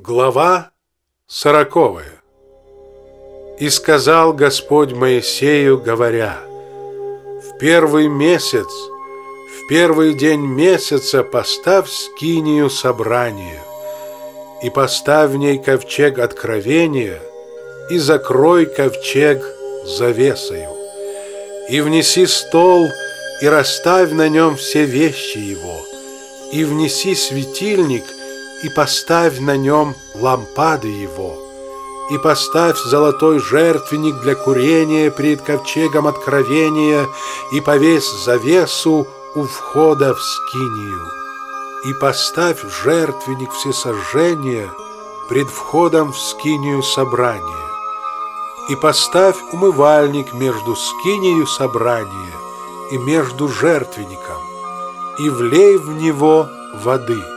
Глава сороковая. И сказал Господь Моисею, говоря, В первый месяц, в первый день месяца поставь скинию собрания, и поставь в ней ковчег откровения, и закрой ковчег завесою, и внеси стол, и расставь на нем все вещи его, и внеси светильник — и поставь на нем лампады его, и поставь золотой жертвенник для курения перед ковчегом откровения, и повесь завесу у входа в скинию, и поставь жертвенник всесожжения пред входом в скинию собрания, и поставь умывальник между скинию собрания и между жертвенником, и влей в него воды»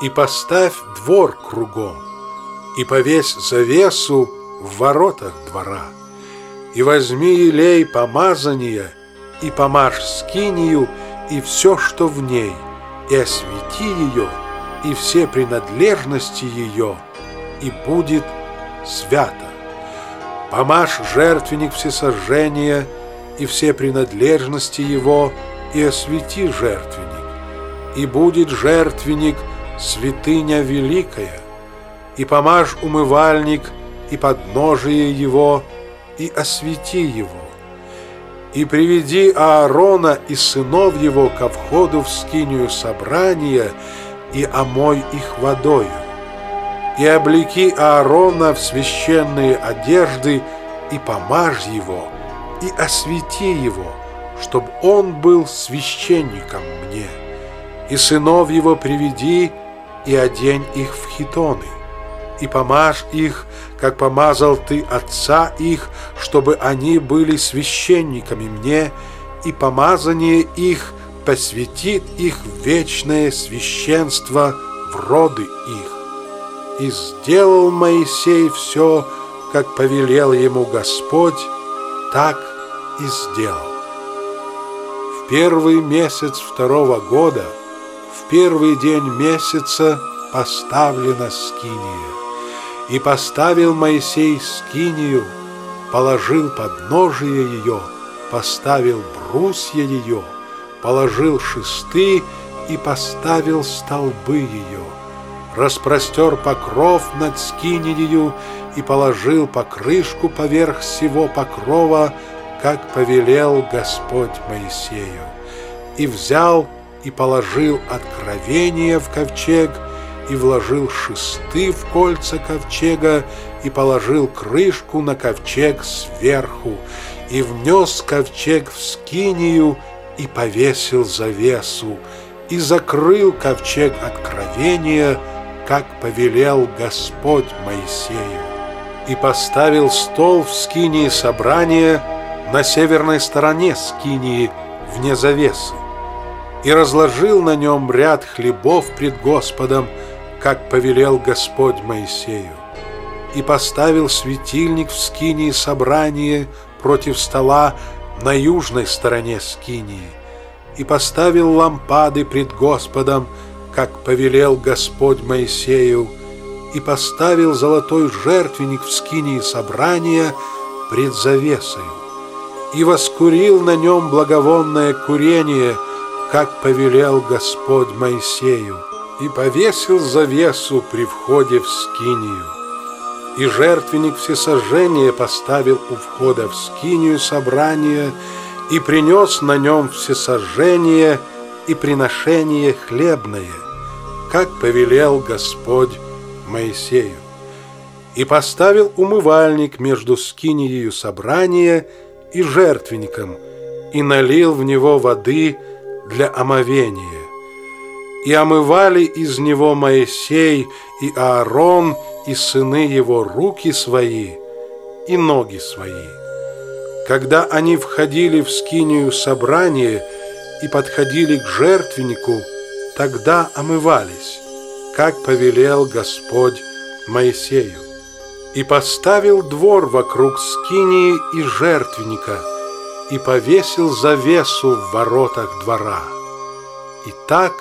и поставь двор кругом, и повесь завесу в воротах двора, и возьми елей помазания, и помажь скинию, и все, что в ней, и освети ее, и все принадлежности ее, и будет свято. Помажь жертвенник всесожжения, и все принадлежности его, и освети жертвенник, и будет жертвенник – святыня великая, и помажь умывальник и подножие его, и освети его. И приведи Аарона и сынов его ко входу в скинию собрания, и омой их водою. И облеки Аарона в священные одежды, и помажь его, и освети его, чтобы он был священником мне. И сынов его приведи, и одень их в хитоны, и помажь их, как помазал ты отца их, чтобы они были священниками мне, и помазание их посвятит их вечное священство в роды их. И сделал Моисей все, как повелел ему Господь, так и сделал. В первый месяц второго года – первый день месяца поставлена скиния. И поставил Моисей скинию, положил подножие ее, поставил брусья ее, положил шесты и поставил столбы ее, распростер покров над скинию и положил покрышку поверх всего покрова, как повелел Господь Моисею, и взял и положил откровение в ковчег, и вложил шесты в кольца ковчега, и положил крышку на ковчег сверху, и внес ковчег в скинию, и повесил завесу, и закрыл ковчег откровения, как повелел Господь Моисею. И поставил стол в скинии собрания на северной стороне скинии вне завесы и разложил на нем ряд хлебов пред Господом, как повелел Господь Моисею, и поставил светильник в скинии собрания против стола на южной стороне скинии, и поставил лампады пред Господом, как повелел Господь Моисею, и поставил золотой жертвенник в скинии собрания пред завесою, и воскурил на нем благовонное курение – как повелел Господь Моисею, и повесил завесу при входе в скинию. И жертвенник всесожжения поставил у входа в скинию собрания и принес на нем всесожжение и приношение хлебное, как повелел Господь Моисею. И поставил умывальник между скинией собрания и жертвенником, и налил в него воды, для омовения. И омывали из него Моисей и Аарон и сыны его руки свои и ноги свои. Когда они входили в скинию собрания и подходили к жертвеннику, тогда омывались, как повелел Господь Моисею. И поставил двор вокруг скинии и жертвенника – и повесил завесу в воротах двора. И так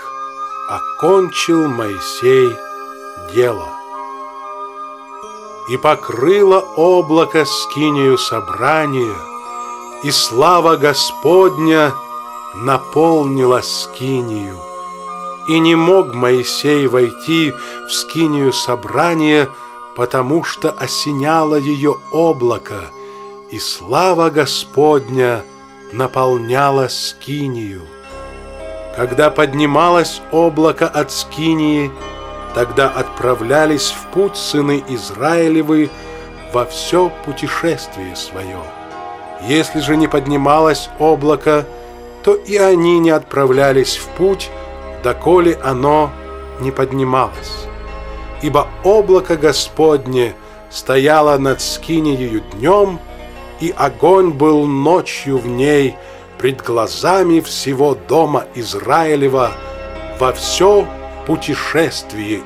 окончил Моисей дело. И покрыло облако скинию собрания, И слава Господня наполнила скинию. И не мог Моисей войти в скинию собрания, потому что осеняло ее облако, и слава Господня наполняла скинию. Когда поднималось облако от скинии, тогда отправлялись в путь сыны Израилевы во все путешествие свое. Если же не поднималось облако, то и они не отправлялись в путь, доколе оно не поднималось. Ибо облако Господне стояло над скинею днем, и огонь был ночью в ней пред глазами всего дома Израилева во все путешествие